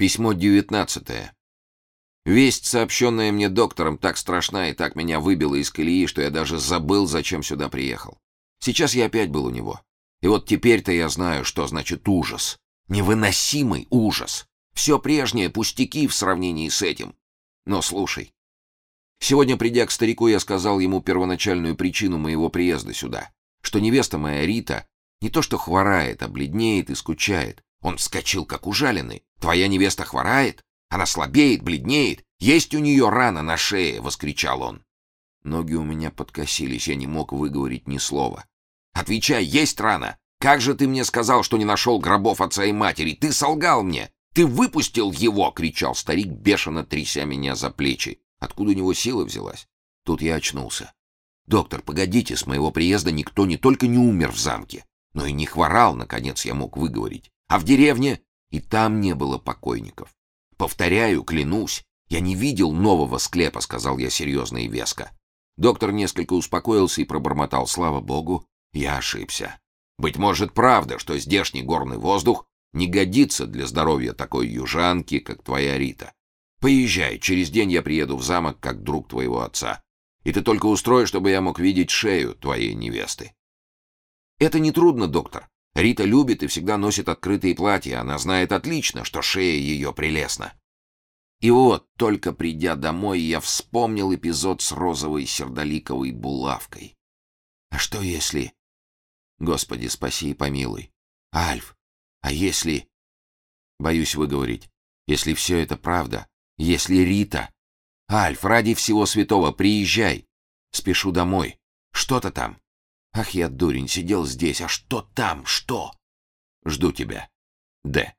Письмо девятнадцатое. Весть, сообщенная мне доктором, так страшна и так меня выбила из колеи, что я даже забыл, зачем сюда приехал. Сейчас я опять был у него. И вот теперь-то я знаю, что значит ужас. Невыносимый ужас. Все прежнее пустяки в сравнении с этим. Но слушай. Сегодня, придя к старику, я сказал ему первоначальную причину моего приезда сюда. Что невеста моя, Рита, не то что хворает, а бледнеет и скучает. Он вскочил, как ужаленный. «Твоя невеста хворает? Она слабеет, бледнеет. Есть у нее рана на шее!» — воскричал он. Ноги у меня подкосились, я не мог выговорить ни слова. «Отвечай, есть рана! Как же ты мне сказал, что не нашел гробов отца и матери? Ты солгал мне! Ты выпустил его!» — кричал старик, бешено тряся меня за плечи. Откуда у него сила взялась? Тут я очнулся. «Доктор, погодите, с моего приезда никто не только не умер в замке, но и не хворал, наконец я мог выговорить. А в деревне и там не было покойников. Повторяю, клянусь, я не видел нового склепа, сказал я серьезно и веско. Доктор несколько успокоился и пробормотал, слава богу, я ошибся. Быть может, правда, что здешний горный воздух не годится для здоровья такой южанки, как твоя Рита. Поезжай, через день я приеду в замок, как друг твоего отца. И ты только устрой, чтобы я мог видеть шею твоей невесты. Это нетрудно, доктор. Рита любит и всегда носит открытые платья. Она знает отлично, что шея ее прелестна. И вот, только придя домой, я вспомнил эпизод с розовой сердоликовой булавкой. А что если... Господи, спаси и помилуй. Альф, а если... Боюсь выговорить. Если все это правда, если Рита... Альф, ради всего святого, приезжай. Спешу домой. Что-то там. Ах, я дурень, сидел здесь, а что там, что? Жду тебя. Д.